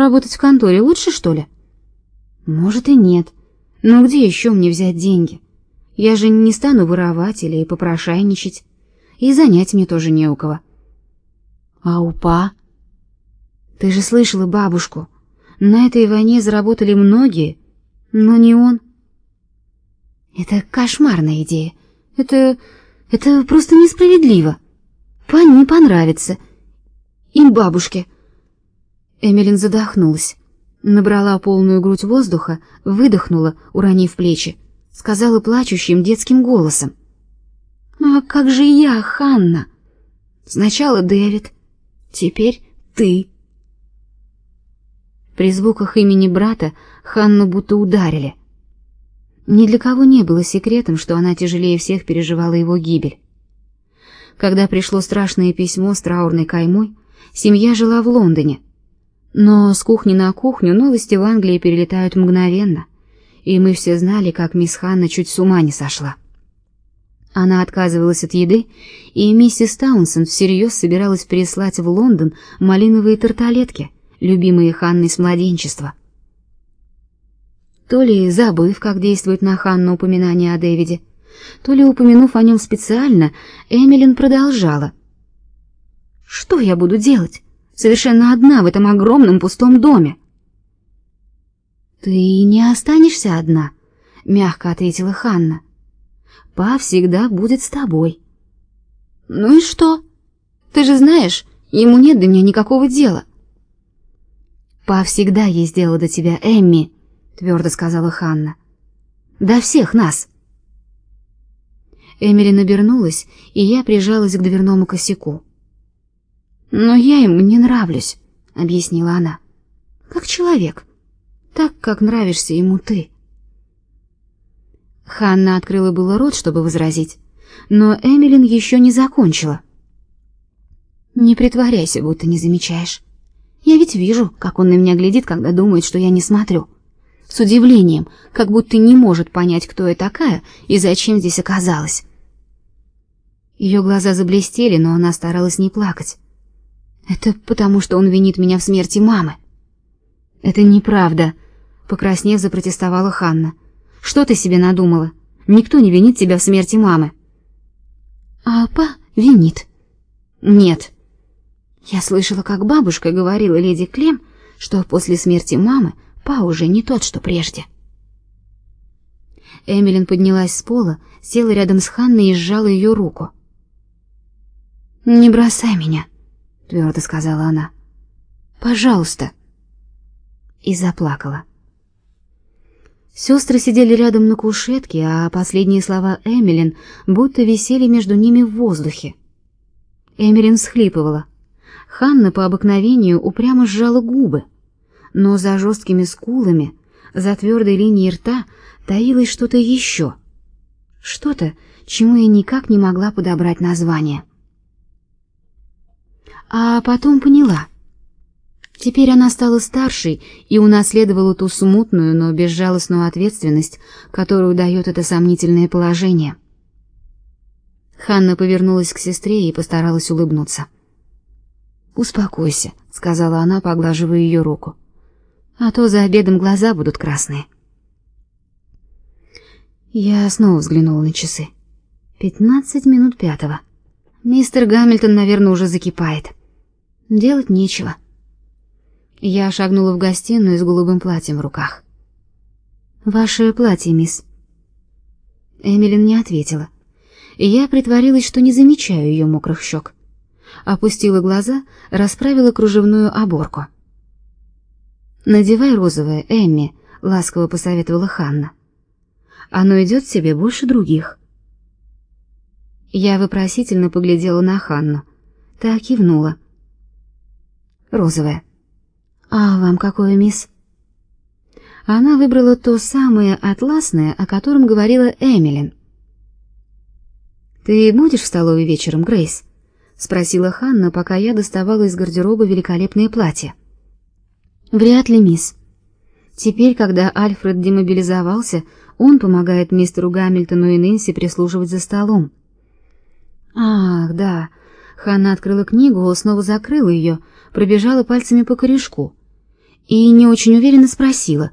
работать в конторе лучше, что ли? Может и нет. Но где еще мне взять деньги? Я же не стану воровать или попрошайничать. И занять мне тоже не у кого. А упа? Ты же слышала бабушку. На этой войне заработали многие, но не он. Это кошмарная идея. Это это просто несправедливо. Пане не понравится. Им бабушке. Эмилин задохнулась, набрала полную грудь воздуха, выдохнула, уронив плечи, сказала плачущим детским голосом: "Ну а как же я, Ханна? Сначала Дэвид, теперь ты". При звуках имени брата Ханну будто ударили. Ни для кого не было секретом, что она тяжелее всех переживала его гибель. Когда пришло страшное письмо с траурной каймой, семья жила в Лондоне. Но с кухни на кухню новости в Англии перелетают мгновенно, и мы все знали, как мисс Ханна чуть с ума не сошла. Она отказывалась от еды, и миссис Таунсенд всерьез собиралась прислать в Лондон малиновые тарталетки, любимые Ханной с младенчества. То ли забыв, как действует на Ханну упоминание о Дэвиде, то ли упомянув о нем специально, Эмилин продолжала. «Что я буду делать? Совершенно одна в этом огромном пустом доме». «Ты не останешься одна», — мягко ответила Ханна. «Па всегда будет с тобой». «Ну и что? Ты же знаешь, ему нет до меня никакого дела». «Па всегда есть дело до тебя, Эмми», твердо сказала Ханна. До всех нас. Эмили набернулась, и я прижалась к дверному косяку. Но я ему не нравлюсь, объяснила она. Как человек, так как нравишься ему ты. Ханна открыла было рот, чтобы возразить, но Эмилин еще не закончила. Не притворяйся, будто не замечаешь. Я ведь вижу, как он на меня глядит, когда думает, что я не смотрю с удивлением, как будто не может понять, кто я такая и зачем здесь оказалась. Ее глаза заблестели, но она старалась не плакать. Это потому, что он винит меня в смерти мамы. Это неправда, покраснев, запротестовала Ханна. Что ты себе надумала? Никто не винит тебя в смерти мамы. А па винит. Нет. Я слышала, как бабушка говорила леди Клем, что после смерти мамы Па уже не тот, что прежде. Эмилин поднялась с пола, села рядом с Ханной и сжала ее руку. «Не бросай меня», — твердо сказала она. «Пожалуйста». И заплакала. Сестры сидели рядом на кушетке, а последние слова Эмилин будто висели между ними в воздухе. Эмилин всхлипывала. Ханна по обыкновению упрямо сжала губы но за жесткими скулами, за твердой линией рта таилось что-то еще. Что-то, чему я никак не могла подобрать название. А потом поняла. Теперь она стала старшей и унаследовала ту смутную, но безжалостную ответственность, которую дает это сомнительное положение. Ханна повернулась к сестре и постаралась улыбнуться. «Успокойся», — сказала она, поглаживая ее руку а то за обедом глаза будут красные. Я снова взглянула на часы. Пятнадцать минут пятого. Мистер Гамильтон, наверное, уже закипает. Делать нечего. Я шагнула в гостиную с голубым платьем в руках. Ваше платье, мисс. Эмилин не ответила. Я притворилась, что не замечаю ее мокрых щек. Опустила глаза, расправила кружевную оборку. Надевай розовое, Эмми, ласково посоветовала Ханна. Оно идет себе больше других. Я вопросительно поглядела на Ханну. Та кивнула. Розовое. А вам какое, мисс? Она выбрала то самое атласное, о котором говорила Эмилин. Ты будешь в столовой вечером, Грейс? спросила Ханна, пока я доставала из гардероба великолепное платье. Вряд ли, мисс. Теперь, когда Альфред демобилизовался, он помогает мистеру Гамильтону и Нэнси прислуживать за столом. Ах, да. Ханна открыла книгу, снова закрыла ее, пробежала пальцами по корешку. и не очень уверенно спросила: